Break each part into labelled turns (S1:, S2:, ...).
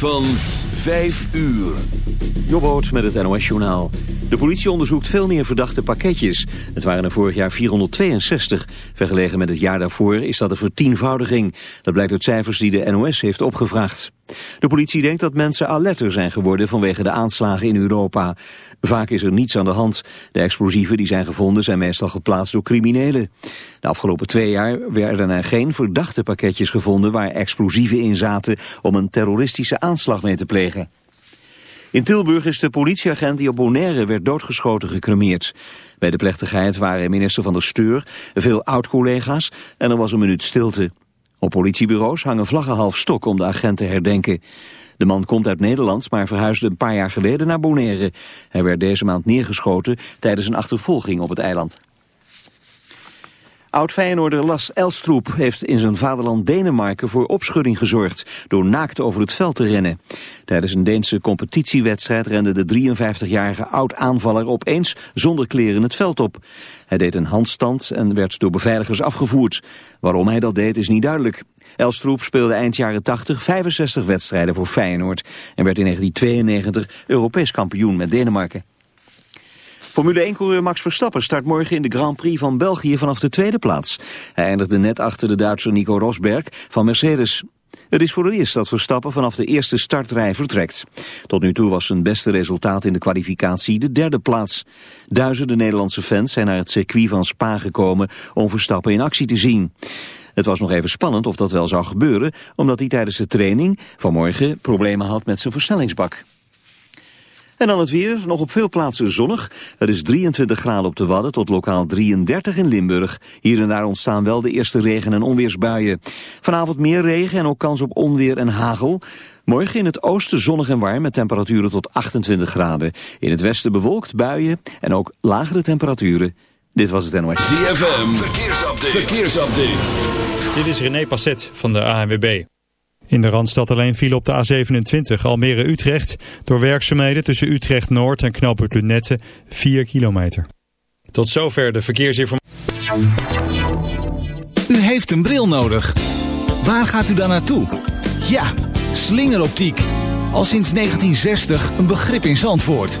S1: Van 5 uur.
S2: Jobboot met het NOS-journaal. De politie onderzoekt veel meer verdachte pakketjes. Het waren er vorig jaar 462. Vergeleken met het jaar daarvoor is dat een vertienvoudiging. Dat blijkt uit cijfers die de NOS heeft opgevraagd. De politie denkt dat mensen alerter zijn geworden vanwege de aanslagen in Europa. Vaak is er niets aan de hand. De explosieven die zijn gevonden zijn meestal geplaatst door criminelen. De afgelopen twee jaar werden er geen verdachte pakketjes gevonden waar explosieven in zaten om een terroristische aanslag mee te plegen. In Tilburg is de politieagent die op Bonaire werd doodgeschoten gecremeerd. Bij de plechtigheid waren minister van der Steur, veel oud-collega's en er was een minuut stilte. Op politiebureaus hangen vlaggen half stok om de agent te herdenken. De man komt uit Nederland, maar verhuisde een paar jaar geleden naar Bonaire. Hij werd deze maand neergeschoten tijdens een achtervolging op het eiland. Oud-Feyenoorder Las Elstroep heeft in zijn vaderland Denemarken voor opschudding gezorgd door naakt over het veld te rennen. Tijdens een Deense competitiewedstrijd rende de 53-jarige oud-aanvaller opeens zonder kleren het veld op. Hij deed een handstand en werd door beveiligers afgevoerd. Waarom hij dat deed is niet duidelijk. Elstroep speelde eind jaren 80 65 wedstrijden voor Feyenoord en werd in 1992 Europees kampioen met Denemarken. Formule 1-coureur Max Verstappen start morgen in de Grand Prix van België vanaf de tweede plaats. Hij eindigde net achter de Duitser Nico Rosberg van Mercedes. Het is voor het eerst dat Verstappen vanaf de eerste startrij vertrekt. Tot nu toe was zijn beste resultaat in de kwalificatie de derde plaats. Duizenden Nederlandse fans zijn naar het circuit van Spa gekomen om Verstappen in actie te zien. Het was nog even spannend of dat wel zou gebeuren, omdat hij tijdens de training vanmorgen problemen had met zijn versnellingsbak. En dan het weer, nog op veel plaatsen zonnig. Het is 23 graden op de Wadden tot lokaal 33 in Limburg. Hier en daar ontstaan wel de eerste regen- en onweersbuien. Vanavond meer regen en ook kans op onweer en hagel. Morgen in het oosten zonnig en warm met temperaturen tot 28 graden. In het westen bewolkt, buien en ook lagere temperaturen. Dit was het NOS.
S1: ZFM, verkeersupdate. verkeersupdate.
S3: Dit is René Passet van de ANWB. In de Randstad alleen viel op de A27 Almere-Utrecht... door werkzaamheden tussen Utrecht-Noord en knooppunt Lunette 4 kilometer. Tot zover de verkeersinformatie.
S4: U heeft een bril nodig. Waar gaat u dan naartoe? Ja, slingeroptiek. Al sinds 1960 een begrip in Zandvoort.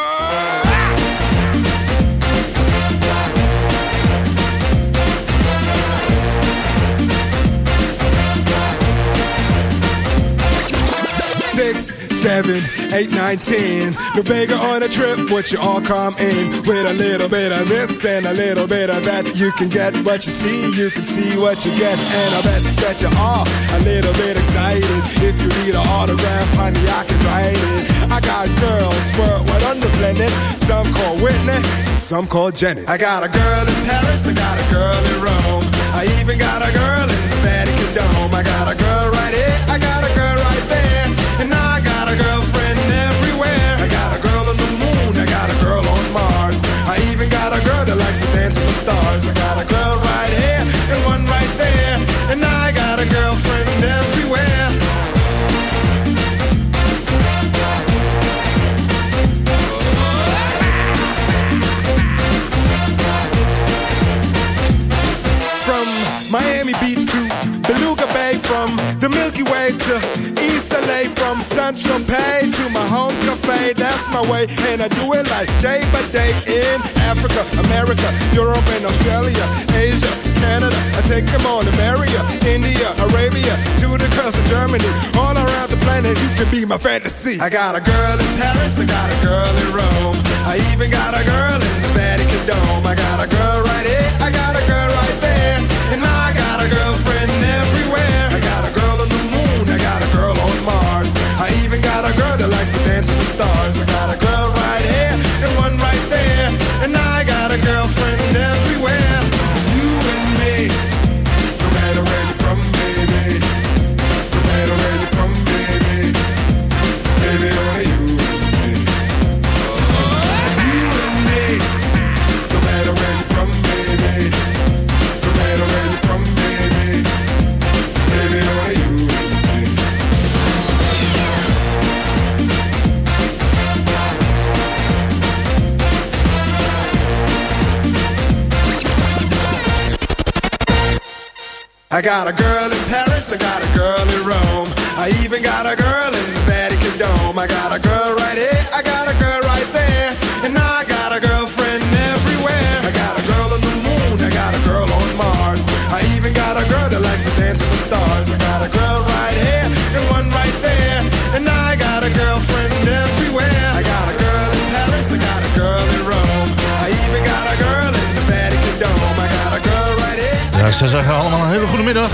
S5: Seven, eight, nine, ten. No bigger on a trip, would you all come in with a little bit of this and a little bit of that? You can get what you see, you can see what you get, and I bet that you are a little bit excited. If you need an autograph, honey, I can write it. I got girls worldwide on planet, some call Whitney, some call Janet. I got a girl in Paris, I got a girl in Rome, I even got a girl in the Vatican Dome. I got a girl right here, I got a girl Central Pay to my home cafe. That's my way, and I do it like day by day in Africa, America, Europe, and Australia, Asia, Canada. I take them all to Maria, India, Arabia, to the coast of Germany, all around the planet. You can be my fantasy. I got a girl in Paris, I got a girl in Rome, I even got a girl in the Vatican Dome. I got I got a girl in Paris, I got a girl in Rome. I even got a girl in
S6: ze zeggen allemaal een hele goede middag.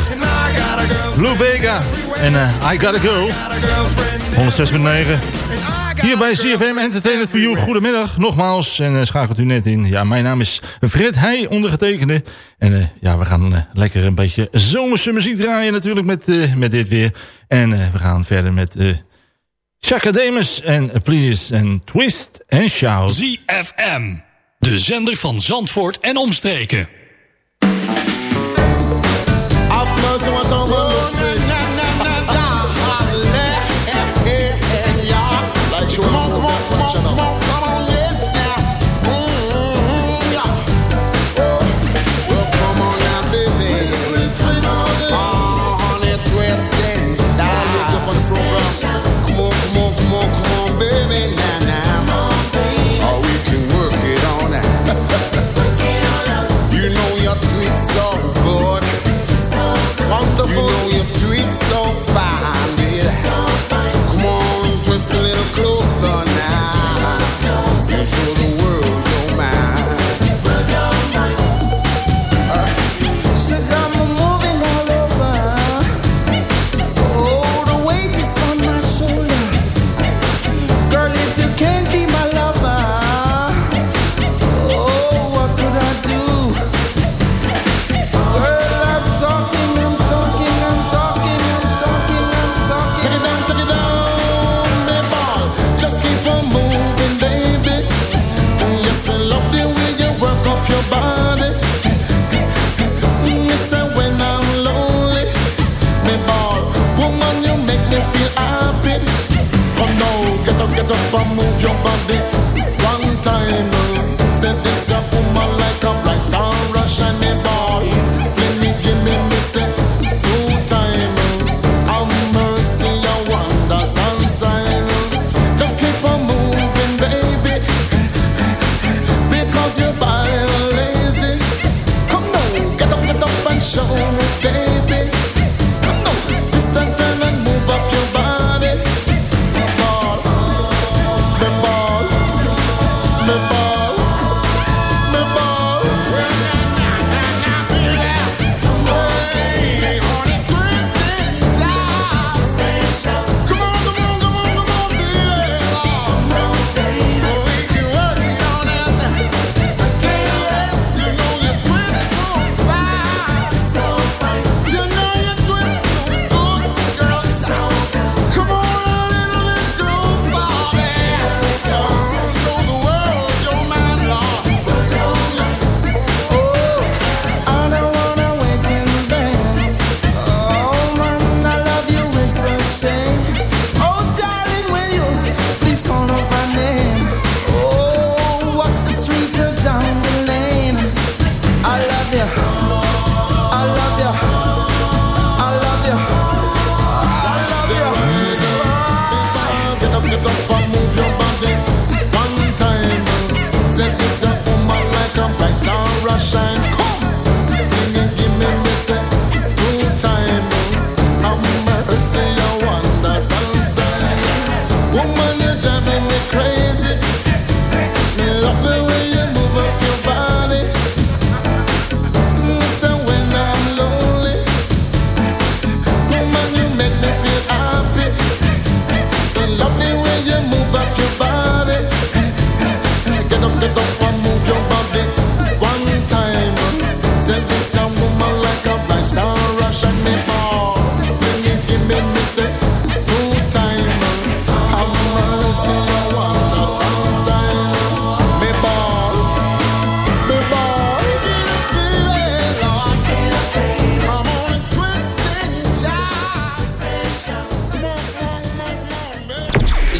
S6: Blue Vega en eh, I Gotta Go. 106.9. Hier bij CFM Entertainment for You. Goedemiddag, nogmaals. En eh, schakelt u net in. Ja, mijn naam is Fred Heij, ondergetekende. En eh, ja, we gaan lekker een beetje zomerse muziek draaien natuurlijk met, met dit weer. En we gaan verder met Chaka en Please en Twist en Shout.
S1: ZFM. De zender van Zandvoort en omstreken.
S7: mercy, what I'm gonna say.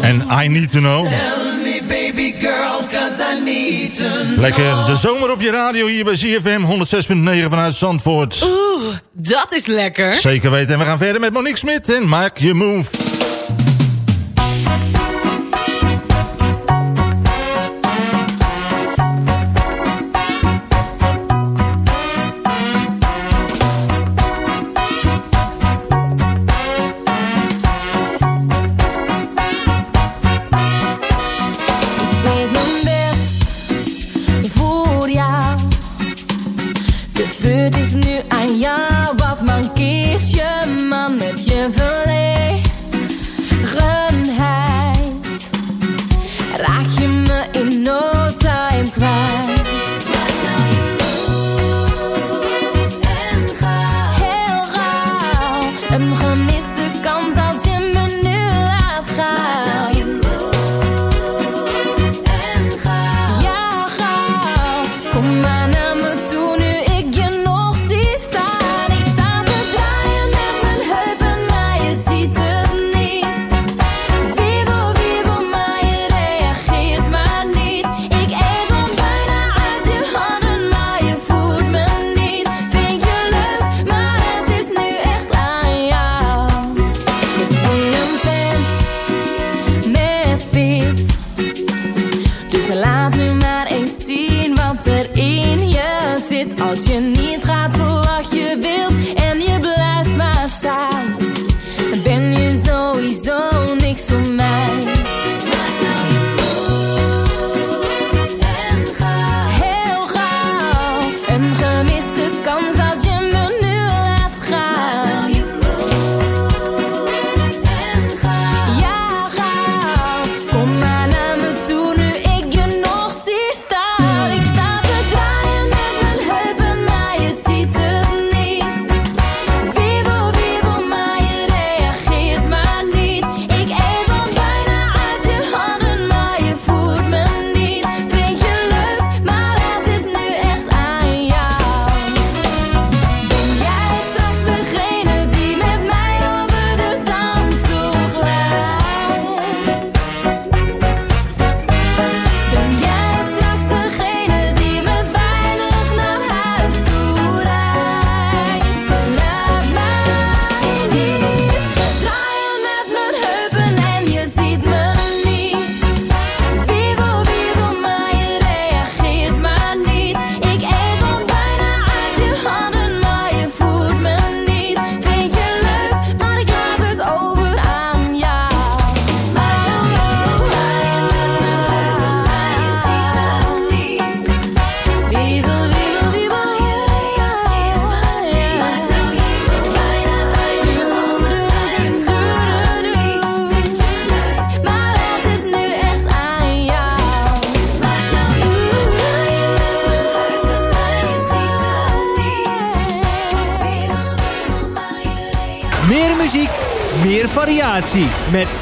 S6: En I Need To Know.
S8: Tell me,
S9: baby girl, cause I need to know.
S10: Lekker, de zomer op je radio hier bij ZFM 106.9 vanuit Zandvoort.
S11: Oeh, dat is lekker.
S10: Zeker weten. En we gaan verder met Monique Smit en Maak Je Move.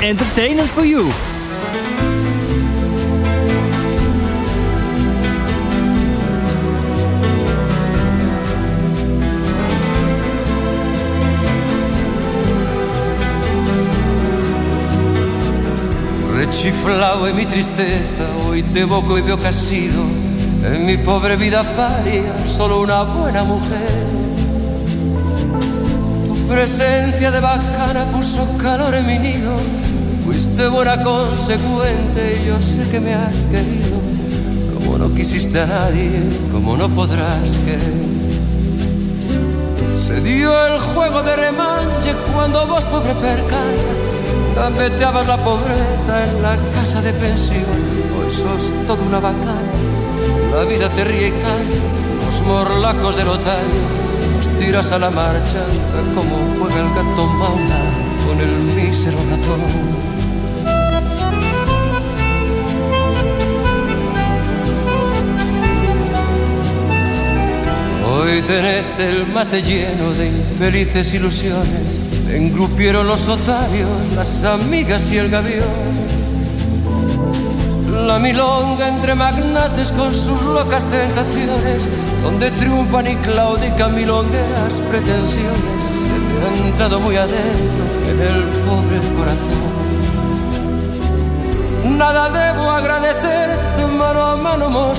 S12: Entertainment for You.
S13: Rechiflao en mi tristeza, hoy te evoco y veo que has sido en mi pobre vida paria, solo una buena mujer. Tu presencia de bacana puso calor en mi nido, fuiste buena consecuente y yo sé que me has querido, como no quisiste a nadie, como no podrás querer. Se dio el juego de remanche cuando vos, pobre percata, gambeteabas la pobreza en la casa de pensión. Hoy sos toda una bacana, la vida te ríe y canta, los morlacos del otario, los tiras a la marcha, como juega el gato maula con el mísero ratón. Hoy tenés el mate lleno de infelices ilusiones. Engrupieron los otarios, las amigas y el gavión. La milonga entre magnates con sus locas tentaciones, donde triunfan y claudican milongueras pretensiones. Se te ha entrado muy adentro en el pobre corazón.
S14: Nada debo agradecerte, mano a mano. No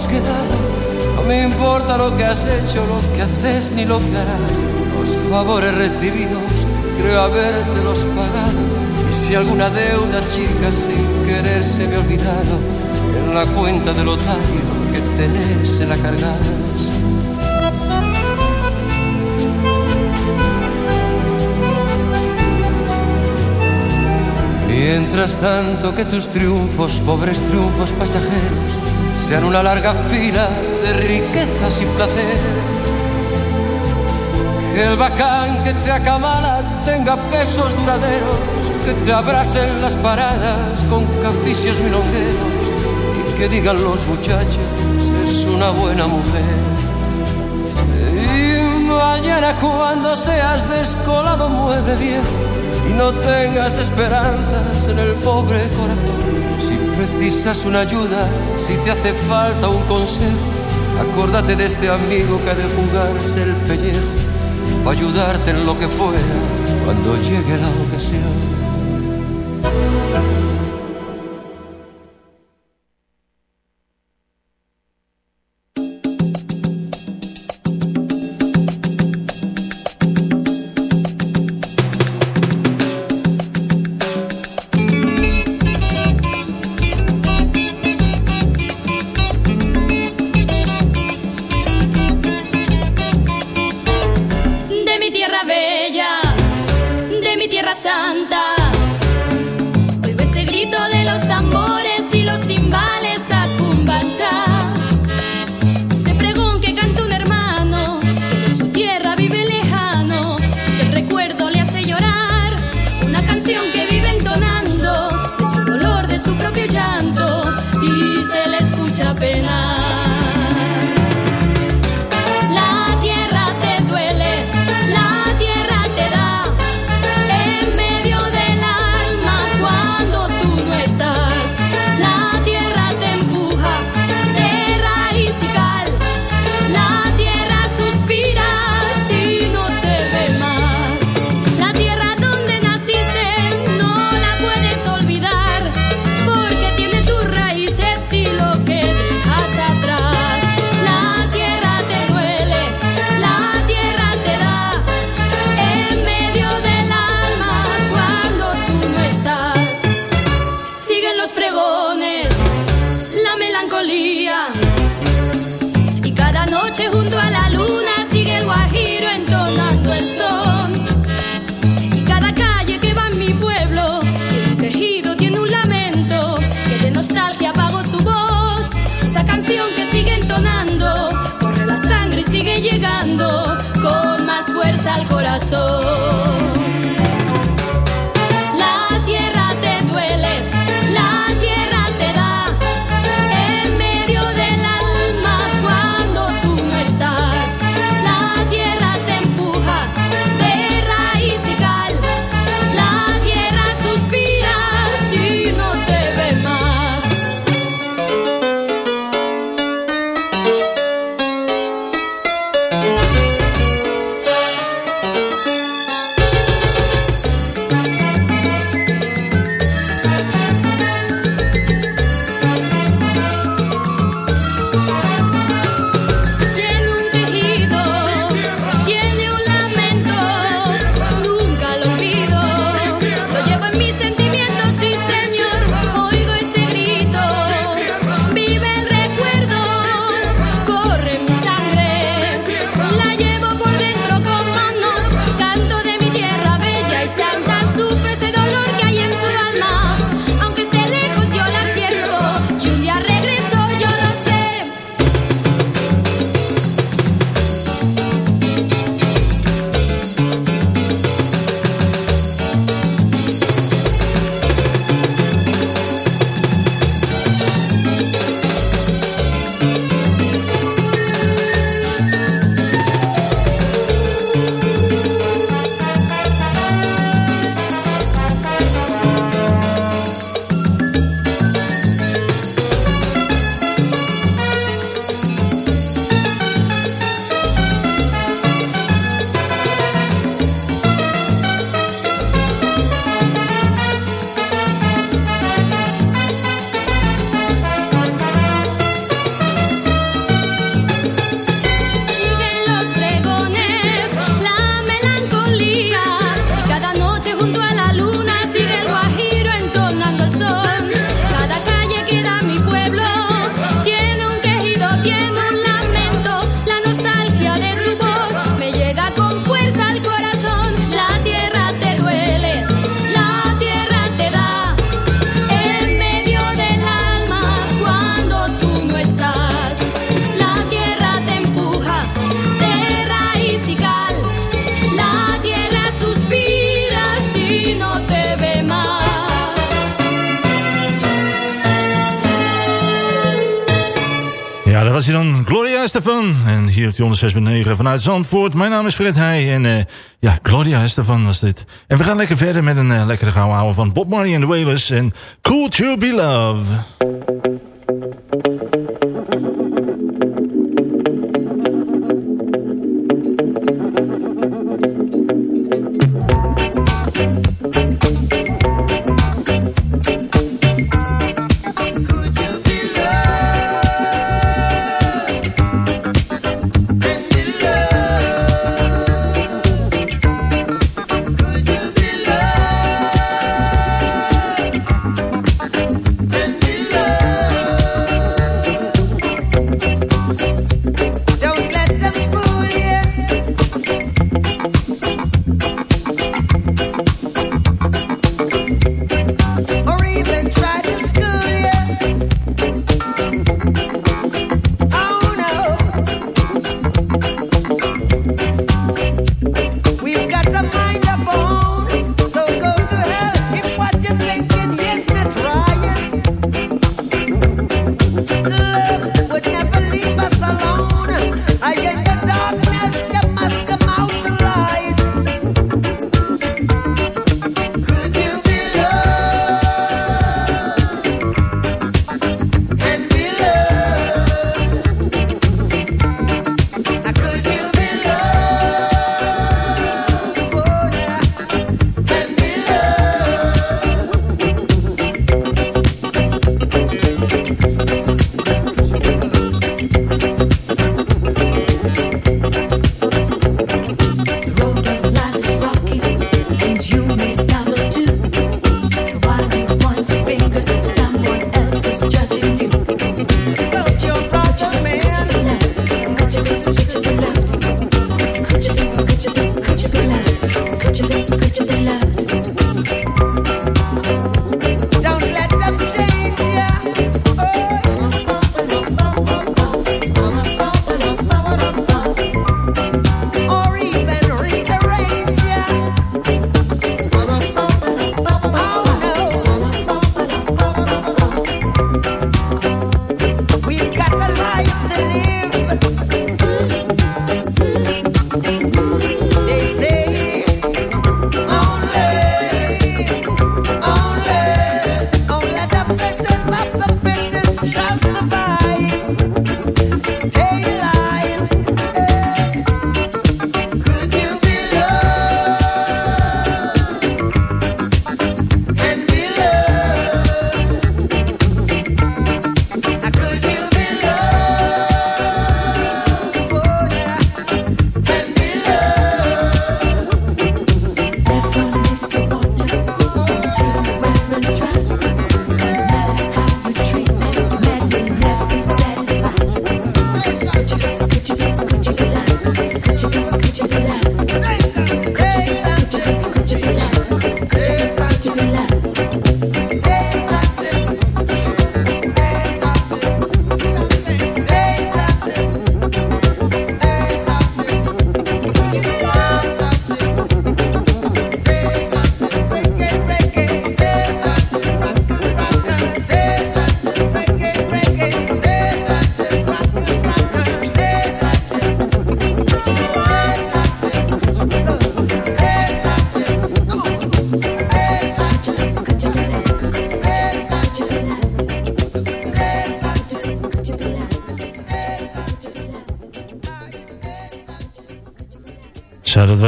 S14: me importa lo que has hecho, lo que haces ni lo que harás. Los favores recibidos, creo habértelos pagado. Y si alguna deuda chica sin querer se me ha olvidado, en la cuenta del otario que tenés se la cargas. Mientras tanto que tus triunfos, pobres triunfos pasajeros, sean una larga fila de riquezas y placer. Que el bacán que te acamala tenga pesos duraderos, que te abracen las paradas con caficios milongueros y que digan los muchachos, es una buena mujer. Y mañana cuando seas descolado mueble viejo y no tengas esperanzas en el pobre corazón. Si precisas una ayuda, si te hace falta un consejo, acórdate de este amigo que ha de jugarse el pellejo para ayudarte en lo que pueda cuando llegue la ocasión.
S15: 106.9 vanuit Zandvoort. Mijn naam is Fred Heij. En eh, ja, Gloria Estefan was dit. En we gaan lekker verder met een eh, lekkere gouden ouwe van Bob Marley en the Wailers. En Cool to Be Love.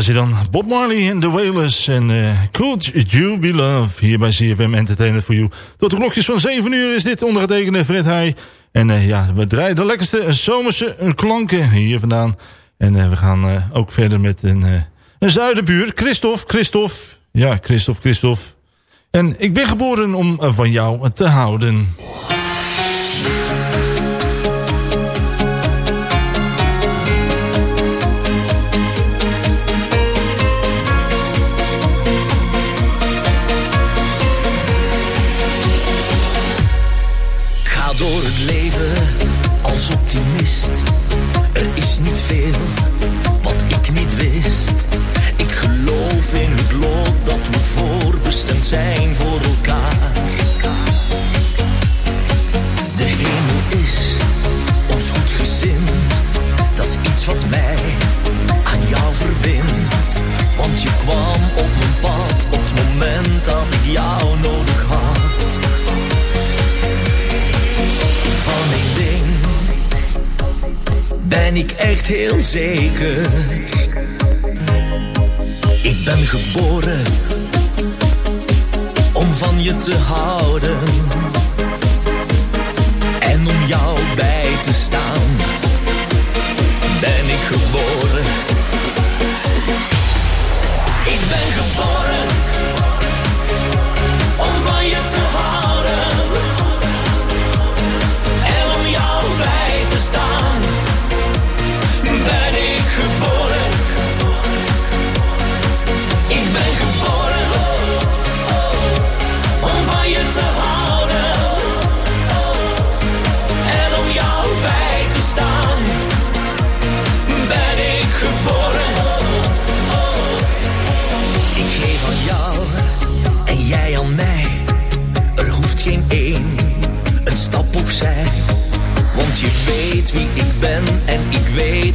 S15: Was dan. Bob Marley en The Wailers. En eh Could You Be Love. Hier bij CFM Entertainment for You. Tot de klokjes van 7 uur is dit ondergetekende Fred Heij. En eh, ja, we draaien de lekkerste zomerse klanken hier vandaan. En eh, we gaan eh, ook verder met een, eh, een zuidenbuur. Christophe, Christophe. Ja, Christophe, Christophe. En ik ben geboren om eh, van jou te houden.
S16: optimist. Er is niet veel wat ik niet wist. Ik geloof in het lot dat we voorbestemd zijn voor elkaar. De hemel is ons goed gezind. Dat is iets wat mij aan jou verbindt. Want je kwam op mijn pad op het moment dat ik jou ben ik echt heel zeker. Ik ben geboren om van je te houden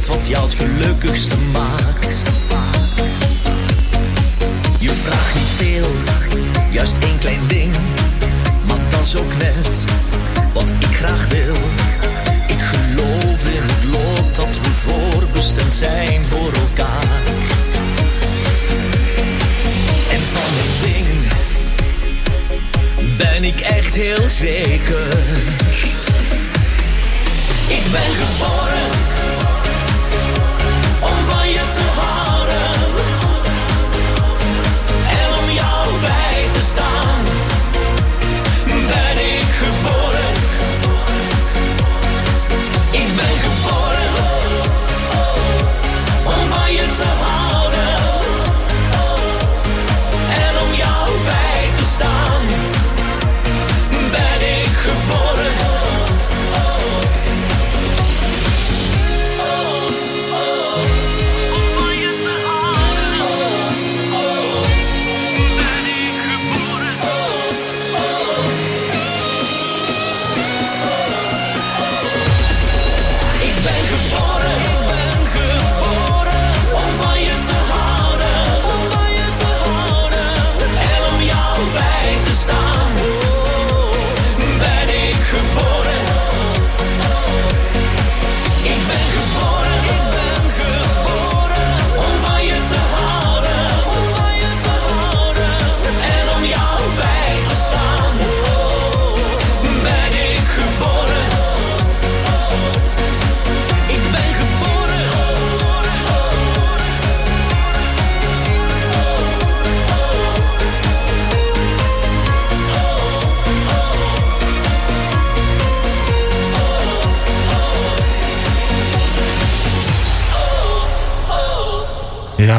S16: wat jou het gelukkigste maakt. Je vraagt niet veel, juist één klein ding. Maar dat is ook net wat ik graag wil. Ik geloof in het lot dat we voorbestemd zijn voor elkaar. En van een ding ben ik echt heel zeker. Ik ben geboren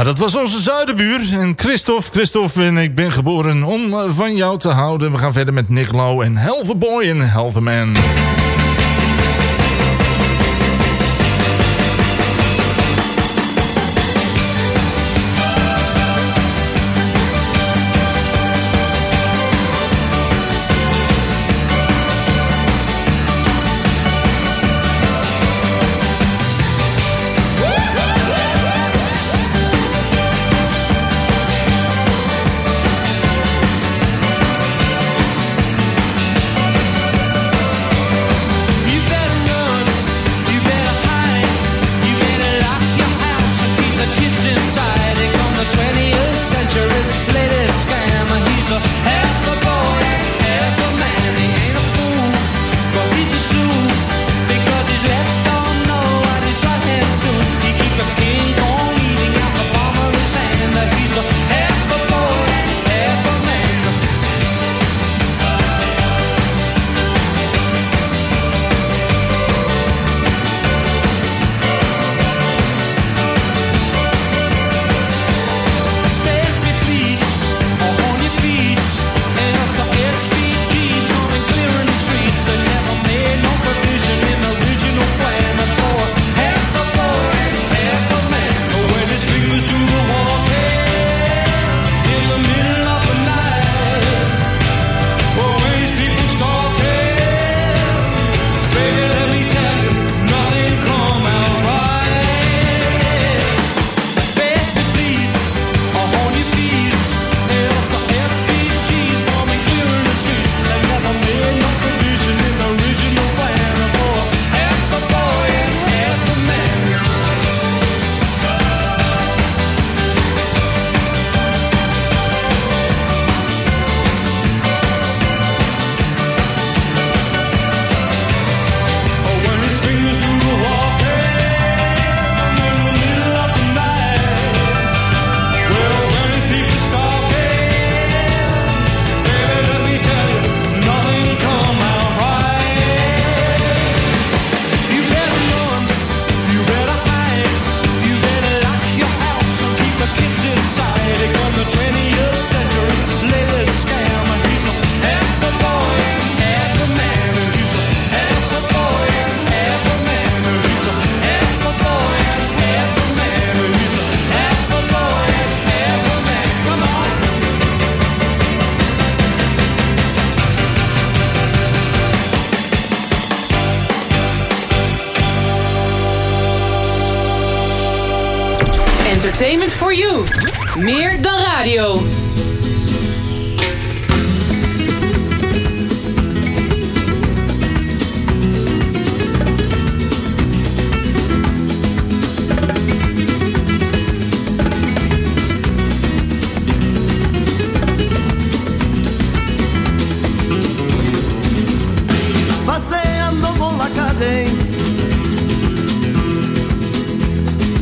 S6: Dat was onze zuidenbuur. En Christophe, Christophe en ik ben geboren om van jou te houden. We gaan verder met Nick Lowe en Helve Boy en Helve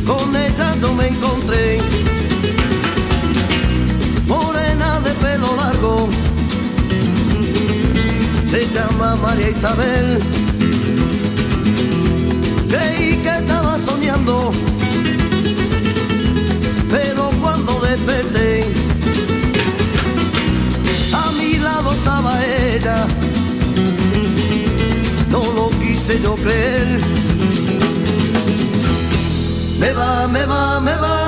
S17: Con el tanto me encontré. Morena de pelo largo. Se llama María Isabel. Creí que estaba soñando. s'est open. Me va, me va, me va.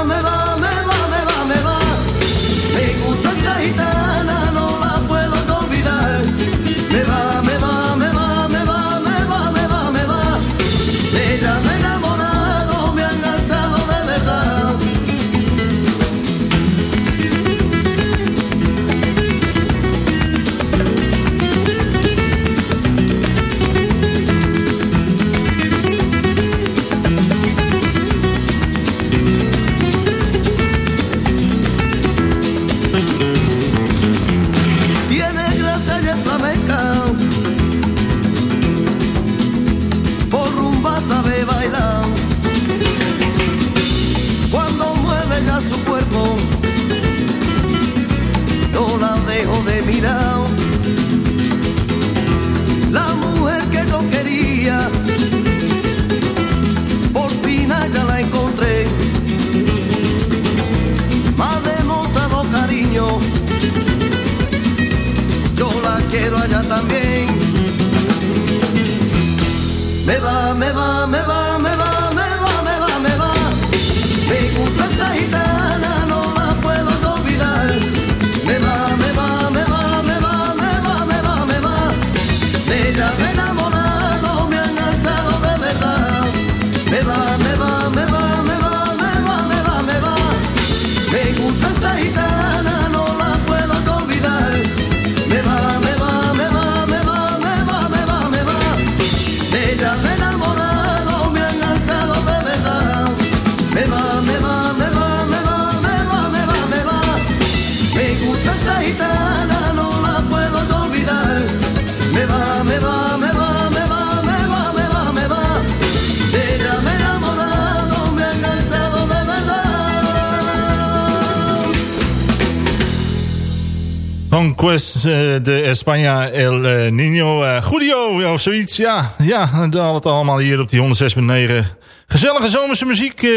S18: Eh, de España El eh, Niño eh, Judio of zoiets. Ja, ja, we het allemaal hier op die 106.9. Gezellige zomerse muziek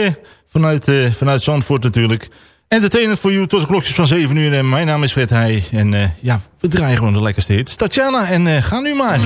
S18: vanuit, vanuit Zandvoort natuurlijk. Entertainment voor you tot de klokjes van 7 uur. En mijn naam is Fred Heij. En ja, we draaien gewoon de lekkerste hits. Tatjana en ga nu maar.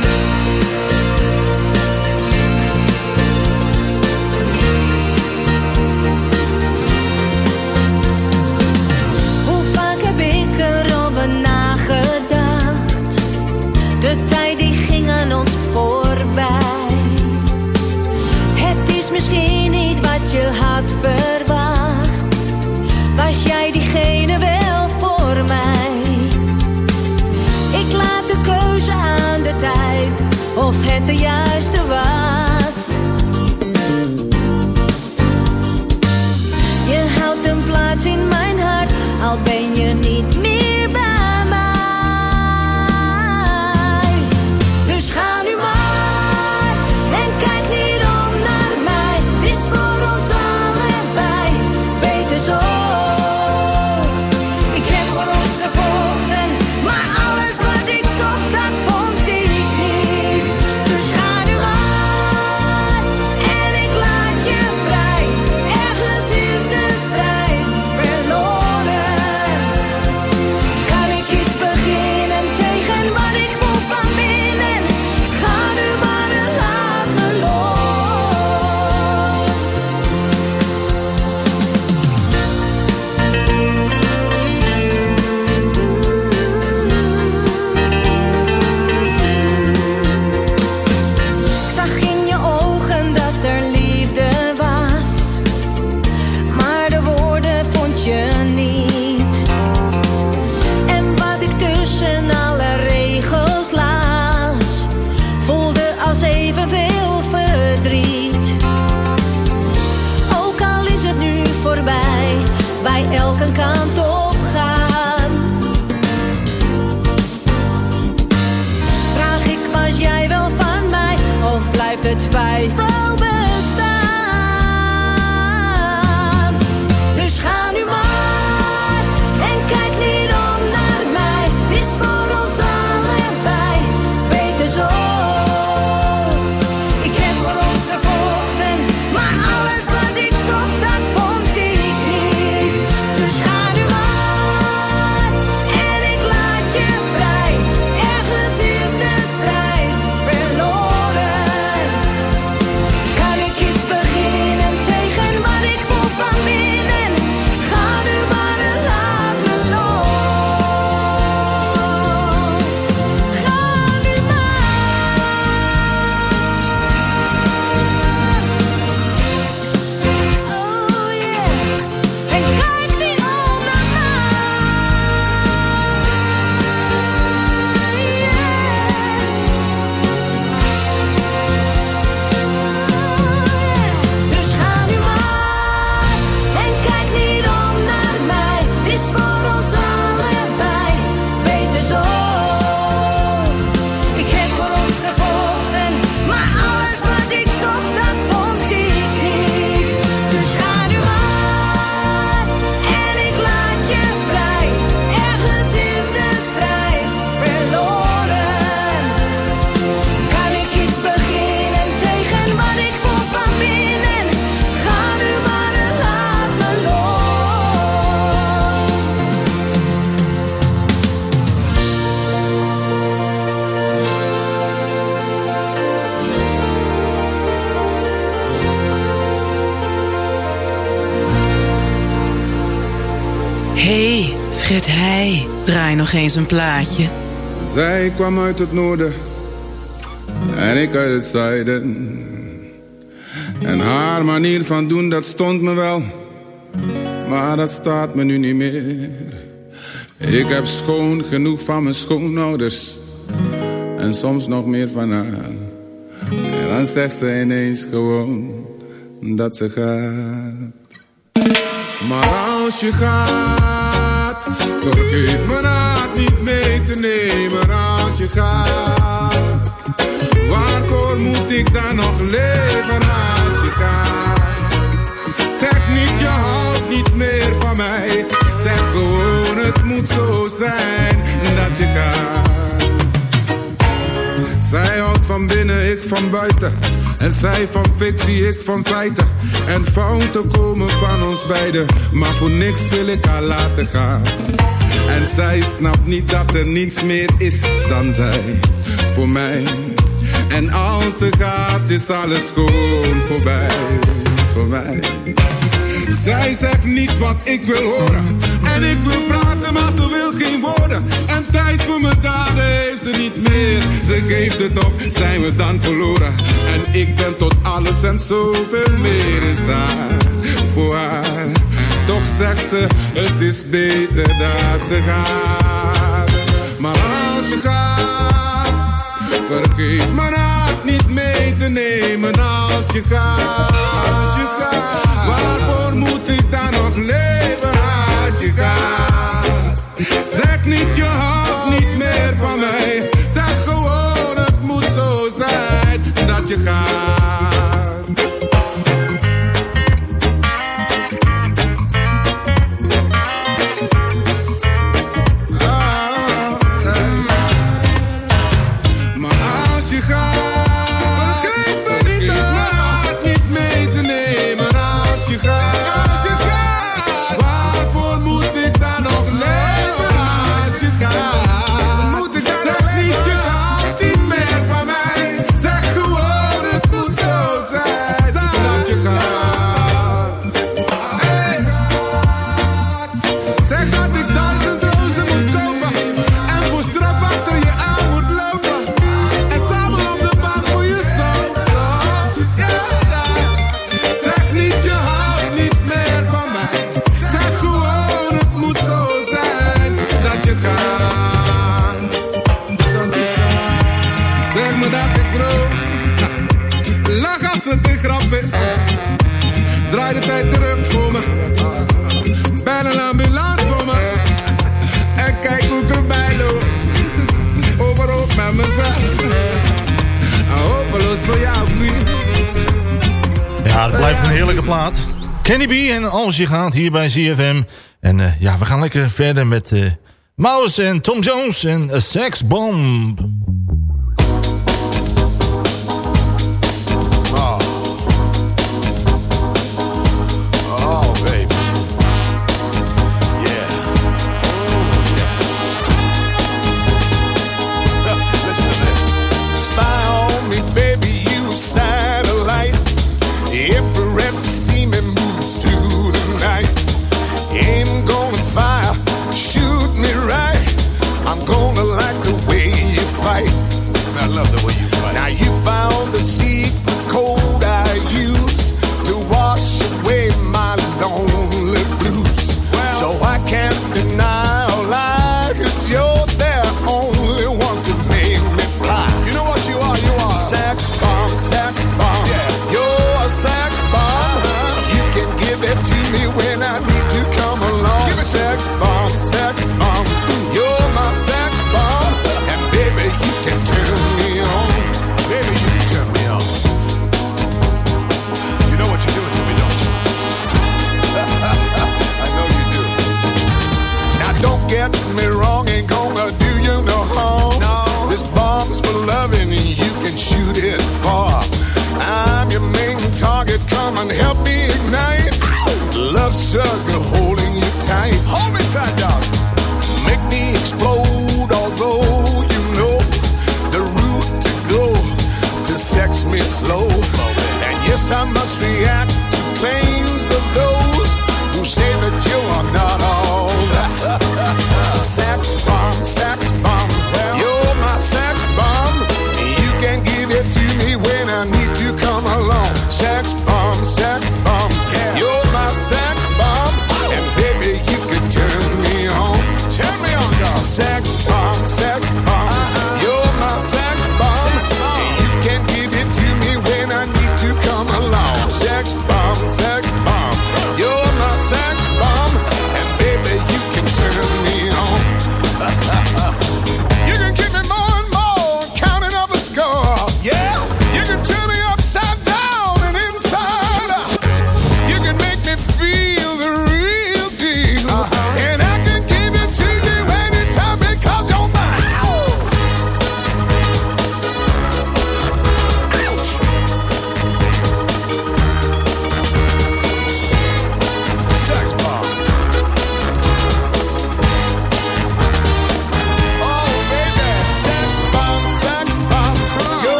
S9: Nog eens een plaatje.
S19: Zij kwam uit het noorden en ik uit het zuiden. En haar manier van doen, dat stond me wel, maar dat staat me nu niet meer. Ik heb schoon genoeg van mijn schoonouders en soms nog meer van haar. En dan zegt ze ineens gewoon dat ze gaat. Maar als je gaat, vergeet me Waarvoor moet ik dan nog leven als binnen, ik van buiten. En zij van fictie, ik van feiten. En fouten komen van ons beiden. Maar voor niks wil ik haar laten gaan. En zij snapt niet dat er niets meer is dan zij. Voor mij. En als ze gaat, is alles gewoon voorbij. Voor mij. Zij zegt niet wat ik wil horen. En ik wil praten, maar ze wil geen woorden. En tijd voor mijn daden heeft ze niet meer. Ze geeft het op, zijn we dan verloren. En ik ben tot alles en zoveel meer in staat voor haar. Toch zegt ze, het is beter dat ze gaat. Maar als je gaat, vergeet mijn hart niet mee te nemen als je gaat. Als je gaat, waarvoor moet ik dan nog leven als je gaat? Zeg niet je houdt niet meer van mij. Zeg gewoon het moet zo zijn dat je gaat. Je gaat
S6: hier bij ZFM. En eh, ja, we gaan lekker verder met eh, uh, Mouse en Tom Jones en A Sex Bomb.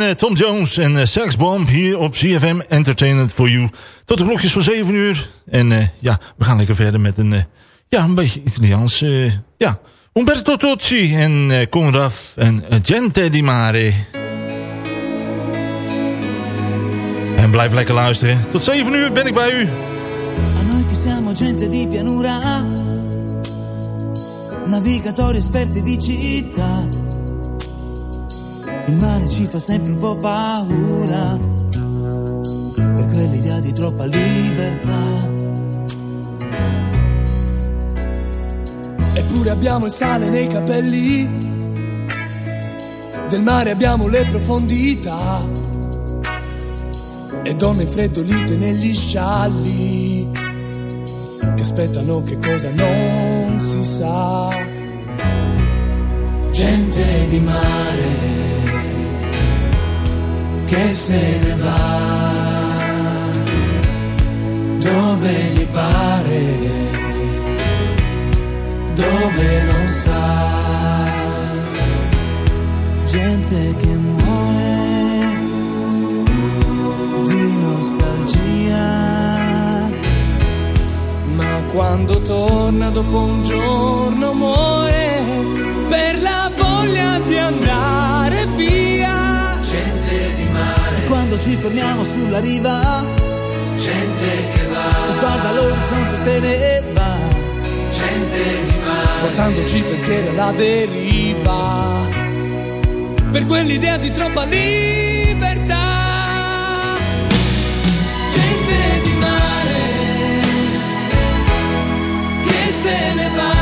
S6: Eh, Tom Jones en eh, Sex Bomb hier op CFM Entertainment for You. Tot de klokjes voor 7 uur. En eh, ja, we gaan lekker verder met een, ja, een beetje Italiaans. ja, Umberto Tozzi en Conrad en Gente di Mare. En blijf lekker luisteren. Tot 7 uur ben ik bij u.
S20: A noi che siamo gente di pianura Navigatori esperti di città Il mare ci fa sempre un po' paura per quell'idea di troppa libertà.
S21: Eppure abbiamo il sale nei capelli, del mare abbiamo le profondità, e donne freddolite negli scialli, che aspettano che cosa non si sa. Gente di mare che se ne va dove gli pare, dove non sa.
S20: Gente che muore di nostalgia,
S21: ma quando torna dopo un giorno muore per la voglia di andare.
S7: ci fermiamo sulla riva. Gente che va, sguarda l'orizzonte se ne va. Gente di mare,
S21: portandoci pensieri alla deriva. Per quell'idea di troppa libertà. Gente di mare, che se ne va.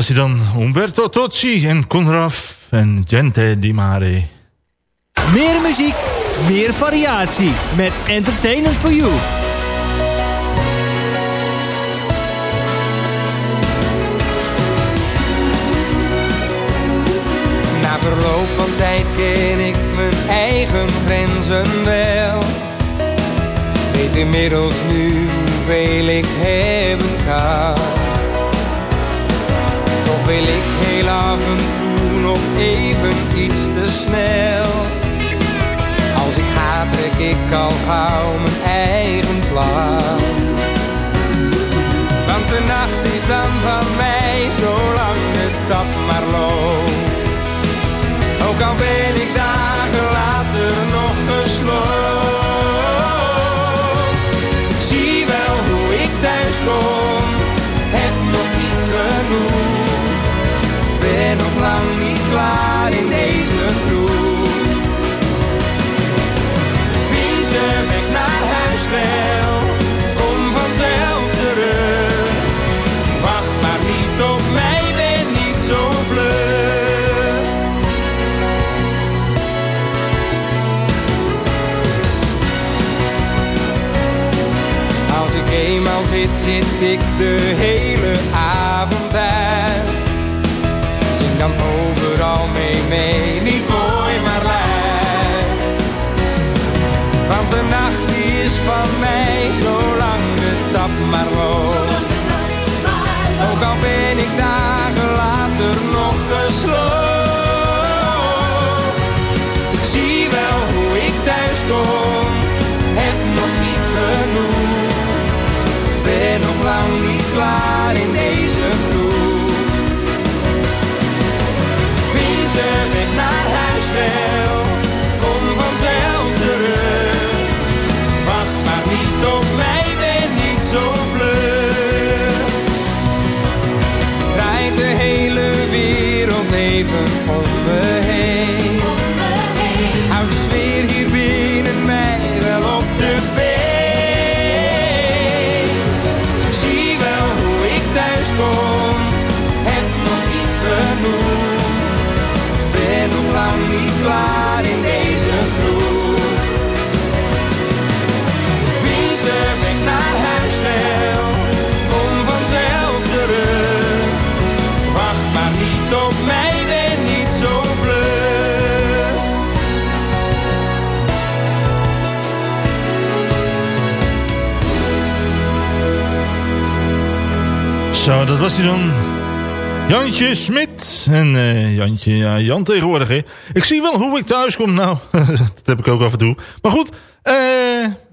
S8: was hij dan. Umberto Tozzi en Conraf en Gente Di Mare.
S22: Meer muziek, meer variatie met Entertainment for You.
S5: Na verloop van tijd ken ik mijn eigen grenzen wel. Weet inmiddels nu hoeveel ik hebben kan wil ik heel af en toe nog even iets te snel. Als ik ga, trek ik al gauw mijn eigen plan. Want de nacht is dan van mij, zolang het dat maar loopt. Ook al ben ik dagen later nog gesloten. there. Zo,
S8: dat was hij dan. Jantje Smit. En eh, Jantje, ja, Jan tegenwoordig, hè. Ik zie wel hoe ik thuis kom. Nou, dat heb ik ook af en toe. Maar goed, eh,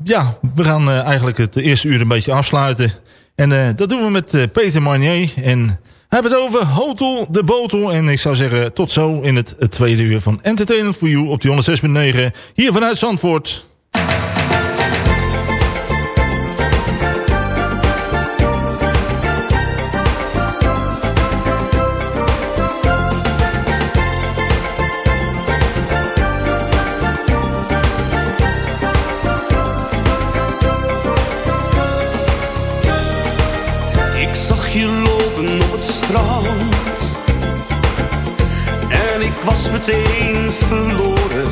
S8: ja, we gaan eh, eigenlijk het eerste uur een beetje afsluiten. En dat doen we met Peter Marnier. En heeft het over Hotel de Botel. En ik zou zeggen, tot zo in het, het tweede uur van Entertainment for You op die 106.9. Hier vanuit Zandvoort.
S16: Meteen verloren.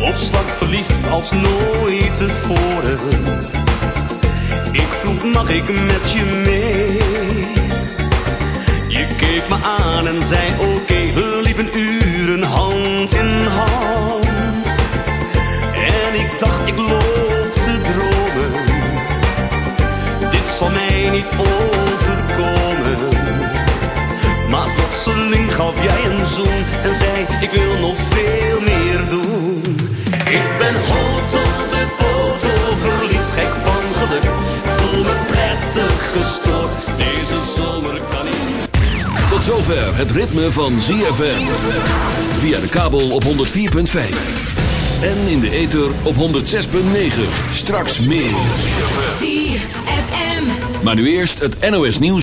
S16: Op slag verliefd als nooit tevoren. Ik vroeg mag ik met je mee? Je keek me aan en zei oké We liepen uren hand in hand. En ik dacht ik loop te dromen. Dit zal mij niet overkomen. Plotseling gaf jij een zoen en zei ik wil nog veel meer doen. Ik ben hotel de foto, verliefd gek van geluk. Voel me prettig gestoord, deze zomer kan ik
S23: Tot zover het ritme van ZFM. Via de kabel op 104.5. En in de ether op 106.9. Straks meer. Maar nu eerst het NOS nieuws.